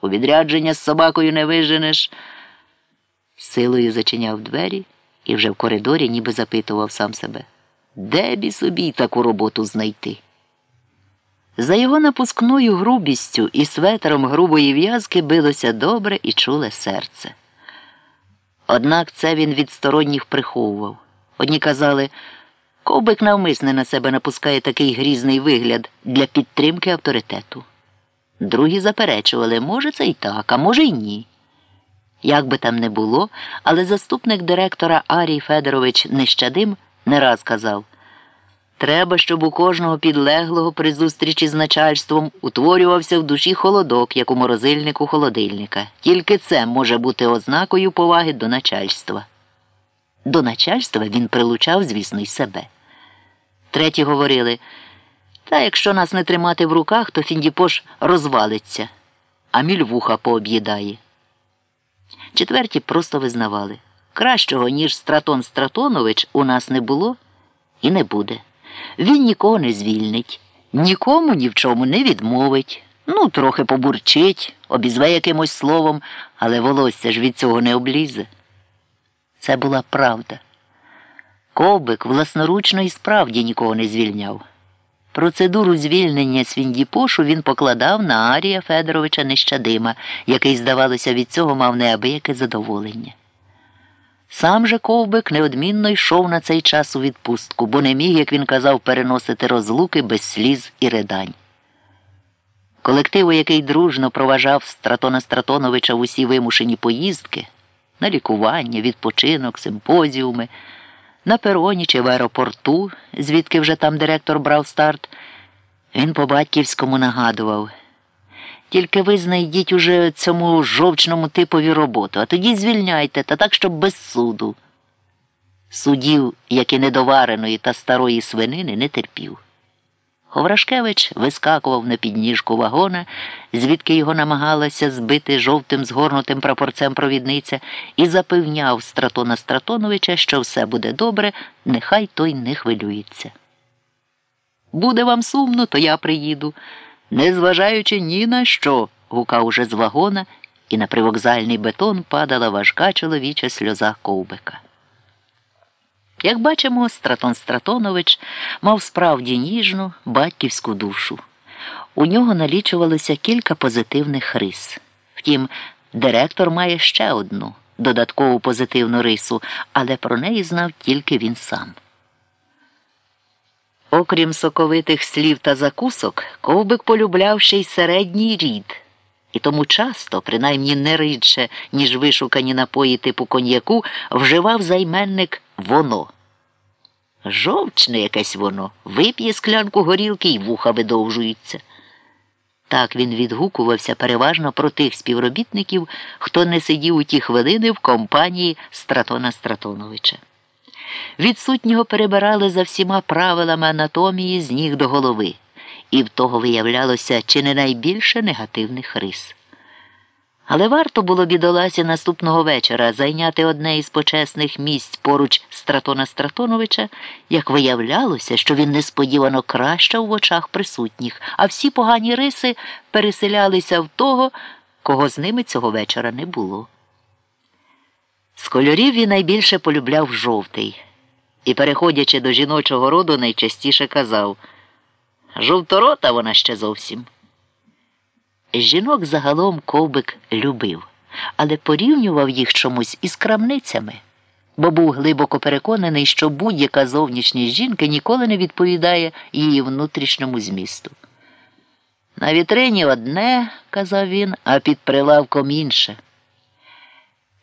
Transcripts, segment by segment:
У відрядження з собакою не виженеш. Силою зачиняв двері і вже в коридорі ніби запитував сам себе, де бі собі таку роботу знайти. За його напускною грубістю і светером грубої в'язки билося добре і чуле серце. Однак це він від сторонніх приховував. Одні казали, ковбик навмисне на себе напускає такий грізний вигляд для підтримки авторитету. Другі заперечували, може, це і так, а може, й ні. Як би там не було, але заступник директора Арій Федорович Нещадим не раз казав треба, щоб у кожного підлеглого при зустрічі з начальством утворювався в душі холодок, як у морозильнику холодильника. Тільки це може бути ознакою поваги до начальства. До начальства він прилучав, звісно, й себе. Треті говорили та якщо нас не тримати в руках, то Фіндіпош розвалиться, а мільвуха пооб'їдає. Четверті просто визнавали кращого, ніж Стратон Стратонович, у нас не було і не буде. Він нікого не звільнить, нікому ні в чому не відмовить. Ну, трохи побурчить, обізве якимось словом, але волосся ж від цього не облізе. Це була правда. Ковбик власноручно і справді нікого не звільняв. Процедуру звільнення Свіндіпошу він покладав на Арія Федоровича Нещадима, який, здавалося, від цього мав неабияке задоволення. Сам же ковбик неодмінно йшов на цей час у відпустку, бо не міг, як він казав, переносити розлуки без сліз і ридань. Колективу, який дружно проважав Стратона Стратоновича в усі вимушені поїздки, на лікування, відпочинок, симпозіуми на пероні чи в аеропорту, звідки вже там директор брав старт, він по батьківському нагадував. Тільки ви знайдіть уже цьому жовчному типові роботу, а тоді звільняйте, та так, щоб без суду. Судів, як і недовареної та старої свинини, не терпів. Ховрашкевич вискакував на підніжку вагона, звідки його намагалася збити жовтим згорнутим прапорцем провідниця, і запевняв Стратона Стратоновича, що все буде добре, нехай той не хвилюється. Буде вам сумно, то я приїду, незважаючи ні на що, гукав уже з вагона, і на привокзальний бетон падала важка чоловіча сльоза ковбика. Як бачимо, Стратон Стратонович мав справді ніжну батьківську душу. У нього налічувалося кілька позитивних рис. Втім, директор має ще одну додаткову позитивну рису, але про неї знав тільки він сам. Окрім соковитих слів та закусок, ковбик полюбляв ще й середній рід. І тому часто, принаймні не рідше, ніж вишукані напої типу коньяку, вживав займенник воно. Жовчне якесь воно, вип'є склянку горілки і вуха видовжуються. Так він відгукувався переважно про тих співробітників, хто не сидів у ті хвилини в компанії Стратона Стратоновича. Відсутнього перебирали за всіма правилами анатомії з ніг до голови, і в того виявлялося чи не найбільше негативних рис. Але варто було бідоласі наступного вечора зайняти одне із почесних місць поруч Стратона Стратоновича, як виявлялося, що він несподівано кращав в очах присутніх, а всі погані риси переселялися в того, кого з ними цього вечора не було. З кольорів він найбільше полюбляв жовтий і, переходячи до жіночого роду, найчастіше казав Жовторота вона ще зовсім. Жінок загалом ковбик любив, але порівнював їх чомусь із крамницями, бо був глибоко переконаний, що будь-яка зовнішність жінки ніколи не відповідає її внутрішньому змісту. На вітрині одне, казав він, а під прилавком інше.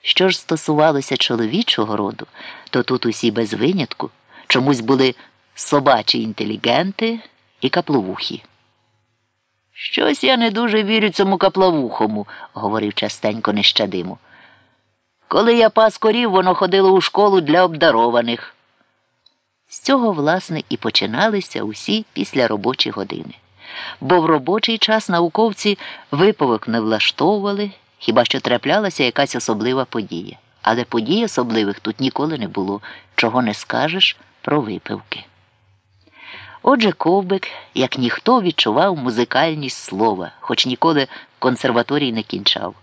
Що ж стосувалося чоловічого роду, то тут усі без винятку чомусь були собачі інтелігенти і капловухі. Щось я не дуже вірю цьому каплавухому, говорив частенько нещадиму. Коли я пас корів, воно ходило у школу для обдарованих. З цього, власне, і починалися усі післяробочі години. Бо в робочий час науковці виповик не влаштовували, хіба що траплялася якась особлива подія. Але подій особливих тут ніколи не було, чого не скажеш про випивки. Отже, ковбик, як ніхто відчував музикальність слова, хоч ніколи консерваторій не кінчав.